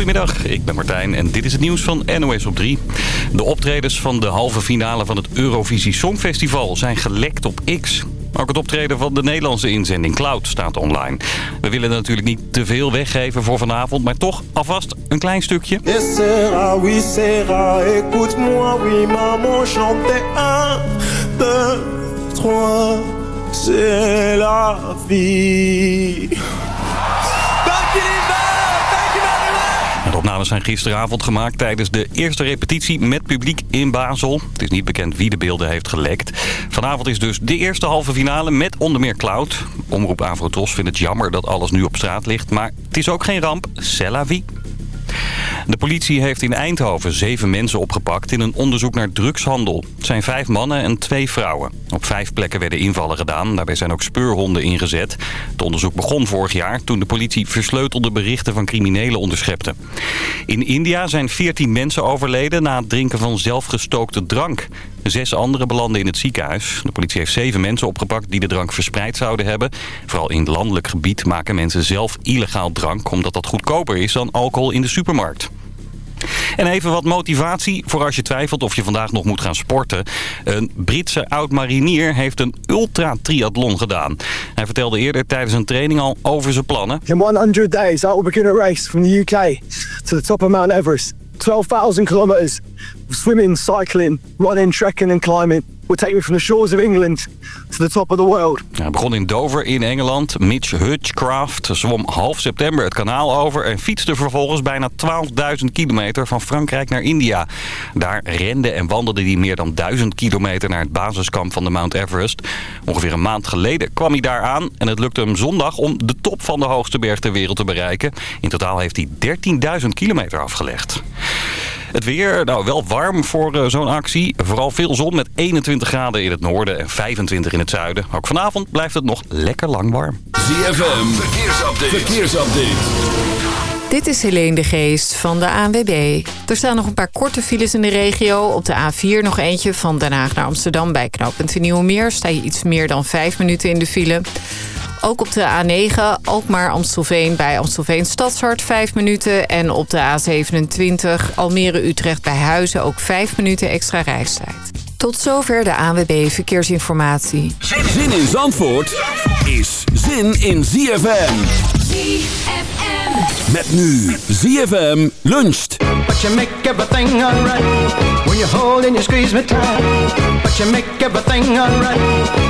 Goedemiddag, ik ben Martijn en dit is het nieuws van NOS op 3. De optredens van de halve finale van het Eurovisie Songfestival zijn gelekt op X. Ook het optreden van de Nederlandse inzending Cloud staat online. We willen natuurlijk niet te veel weggeven voor vanavond, maar toch alvast een klein stukje. Sarah, oui Sarah, écoute-moi, oui maman, chante 1, 2, 3, c'est. Opnames zijn gisteravond gemaakt tijdens de eerste repetitie met publiek in Basel. Het is niet bekend wie de beelden heeft gelekt. Vanavond is dus de eerste halve finale met onder meer Cloud. Omroep Avrotros vindt het jammer dat alles nu op straat ligt, maar het is ook geen ramp. C'est la vie. De politie heeft in Eindhoven zeven mensen opgepakt in een onderzoek naar drugshandel. Het zijn vijf mannen en twee vrouwen. Op vijf plekken werden invallen gedaan. Daarbij zijn ook speurhonden ingezet. Het onderzoek begon vorig jaar toen de politie versleutelde berichten van criminelen onderschepte. In India zijn veertien mensen overleden na het drinken van zelfgestookte drank. Zes anderen belanden in het ziekenhuis. De politie heeft zeven mensen opgepakt die de drank verspreid zouden hebben. Vooral in landelijk gebied maken mensen zelf illegaal drank... omdat dat goedkoper is dan alcohol in de supermarkt. En even wat motivatie voor als je twijfelt of je vandaag nog moet gaan sporten. Een Britse oud-marinier heeft een ultra-triathlon gedaan. Hij vertelde eerder tijdens een training al over zijn plannen. In 100 days, I will begin a race from the UK to the top of Mount Everest. 12,000 kilometers. Swimming, cycling, running, trekking and climbing will take me from the shores of England to the top of the world. Hij begon in Dover in Engeland. Mitch Hutchcraft zwom half september het kanaal over... en fietste vervolgens bijna 12.000 kilometer van Frankrijk naar India. Daar rende en wandelde hij meer dan 1000 kilometer naar het basiskamp van de Mount Everest. Ongeveer een maand geleden kwam hij daar aan... en het lukte hem zondag om de top van de hoogste berg ter wereld te bereiken. In totaal heeft hij 13.000 kilometer afgelegd. Het weer, nou wel warm voor uh, zo'n actie. Vooral veel zon met 21 graden in het noorden en 25 in het zuiden. Ook vanavond blijft het nog lekker lang warm. ZFM, verkeersupdate. verkeersupdate. Dit is Helene de Geest van de ANWB. Er staan nog een paar korte files in de regio. Op de A4 nog eentje van Den Haag naar Amsterdam bij knooppunt Nieuwemeer. Sta je iets meer dan 5 minuten in de file. Ook op de A9, Alkmaar Amstelveen bij Amstelveen Stadshart 5 minuten. En op de A27 Almere-Utrecht bij Huizen ook 5 minuten extra reistijd. Tot zover de ANWB Verkeersinformatie. Zin in Zandvoort is zin in ZFM. ZFM. Met nu ZFM luncht. But you make everything alright when you hold and you squeeze me tight. But you make everything alright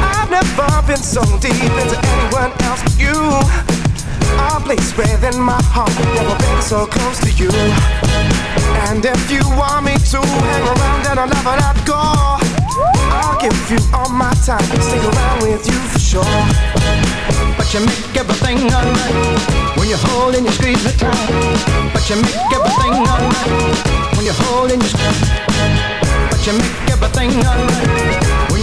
I've never been so deep into anyone else but you. A place within my heart, never been so close to you. And if you want me to hang around and I'll never let go, I'll give you all my time, stick around with you for sure. But you make everything alright when you're holding you squeeze me tight. But you make everything alright when you're holding you squeeze. But you make everything alright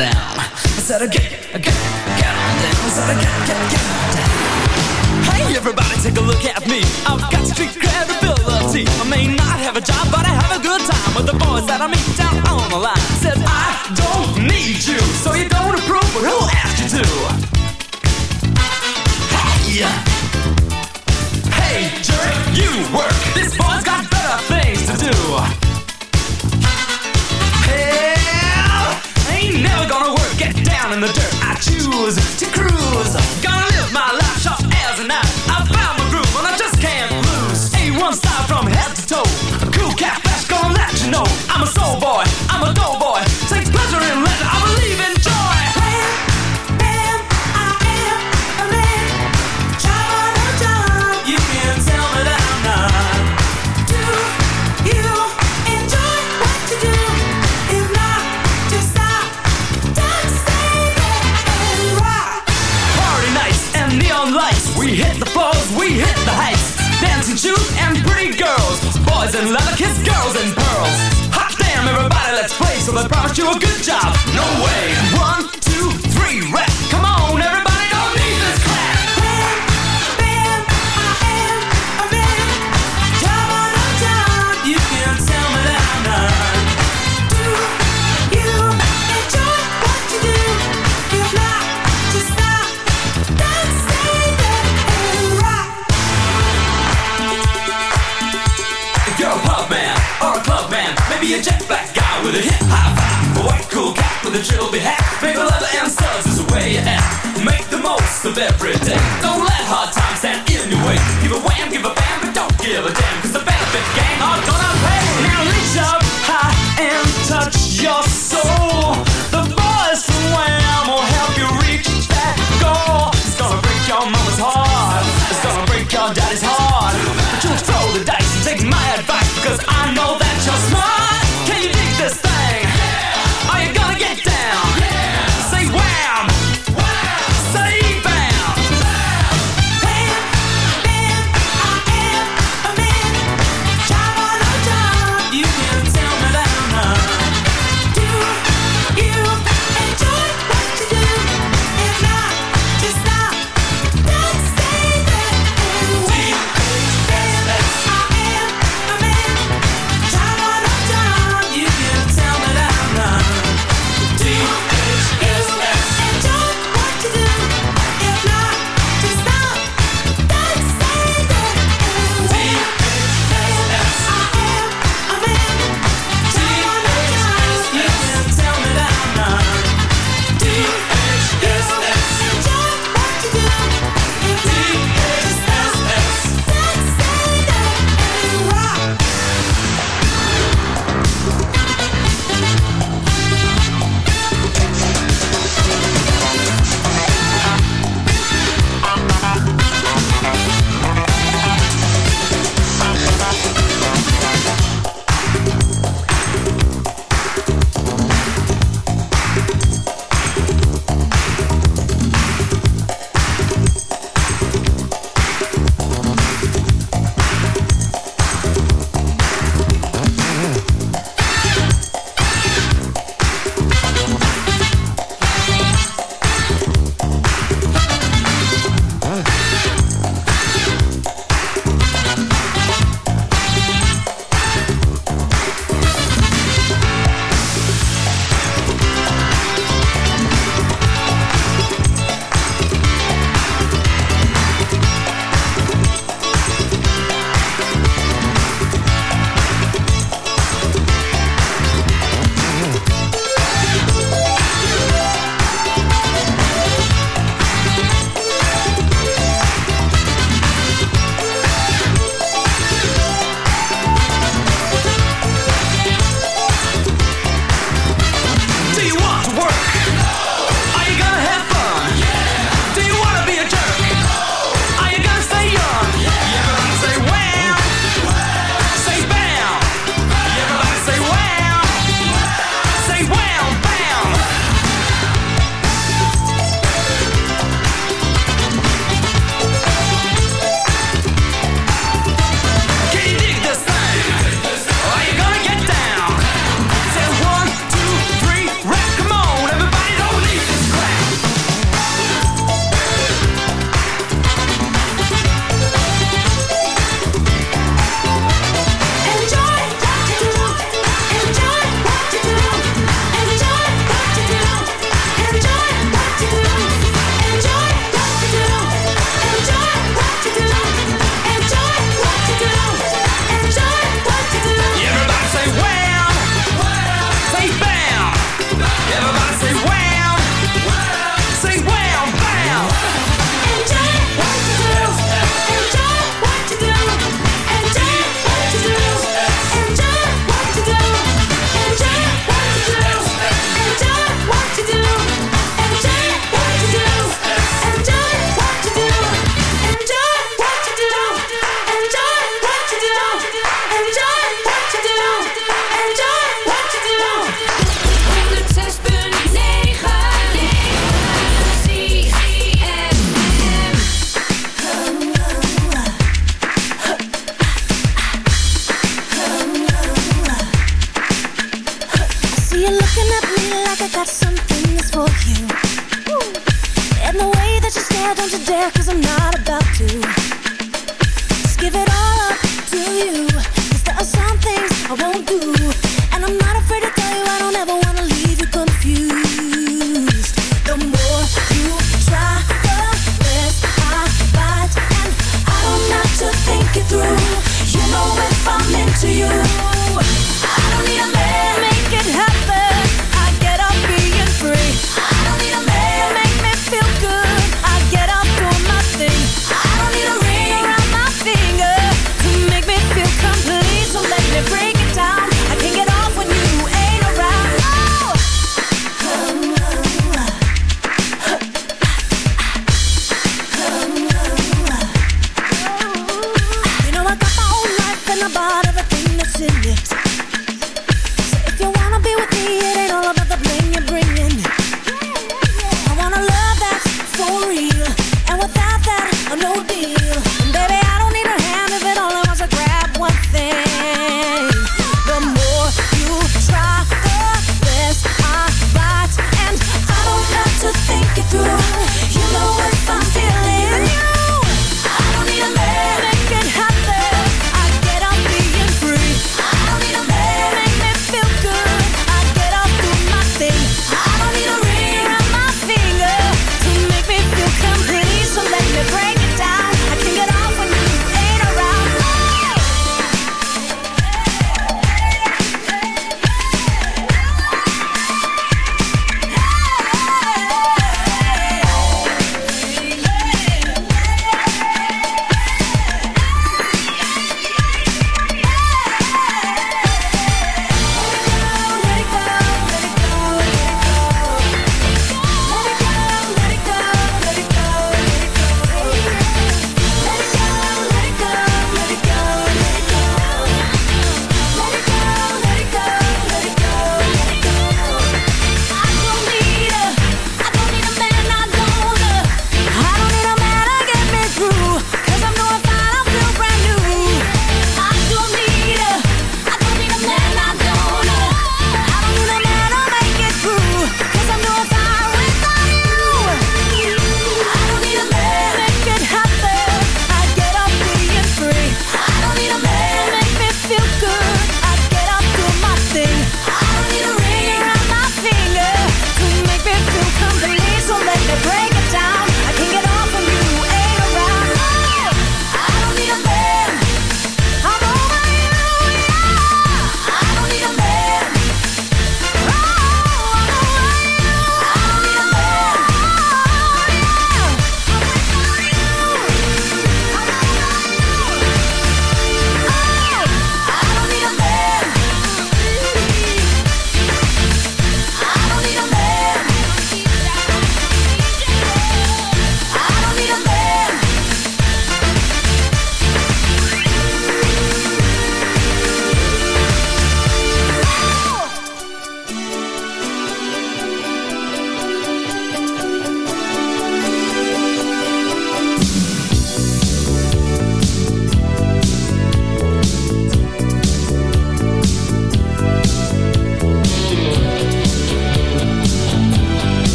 down. I said, get, get, get on down. I said, get, get, get on down. Hey, everybody, take a look at me. I've got street credibility. I may not have a job, but I have a good time with the boys that I meet down on the line. Said, I don't need you, so you don't approve, but who asked you to? Hey! Hey, jerk, you work. This boy's got better things to do. Get down in the dirt. I choose to cruise. Gonna live my life sharp as a knife. I found my groove and I just can't lose. A1 style from head to toe. Cool cat flash gonna let you know. I'm a soul boy. I'm a doughboy. Take shoes and pretty girls. Boys in leather, kiss girls in pearls. Hot damn, everybody, let's play. So they promised you a good job. No way. One, two, three, rap. Pub man or a club man, maybe a jet black guy with a hip hop a white cool cat with a trilby hat, maybe leather and studs is the way you act. Make the most of every day. Don't let hard times stand in your way. Give a wham, give a bam, but don't give a damn, cause the benefit gang are gonna pay. Now reach up high and touch your soul. Throw the dice and take my advice because I know that you're smart. Can you dig this thing?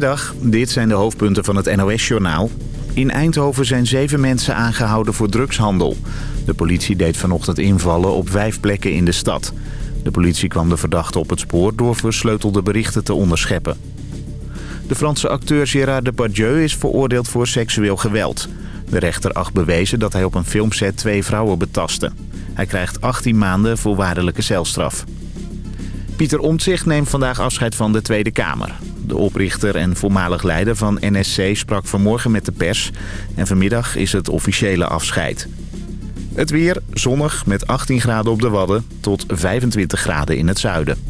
Goedemiddag, dit zijn de hoofdpunten van het NOS-journaal. In Eindhoven zijn zeven mensen aangehouden voor drugshandel. De politie deed vanochtend invallen op vijf plekken in de stad. De politie kwam de verdachte op het spoor door versleutelde berichten te onderscheppen. De Franse acteur Gérard Depardieu is veroordeeld voor seksueel geweld. De rechter acht bewezen dat hij op een filmset twee vrouwen betastte. Hij krijgt 18 maanden voorwaardelijke celstraf. Pieter Omtzigt neemt vandaag afscheid van de Tweede Kamer. De oprichter en voormalig leider van NSC sprak vanmorgen met de pers. En vanmiddag is het officiële afscheid. Het weer zonnig met 18 graden op de Wadden tot 25 graden in het zuiden.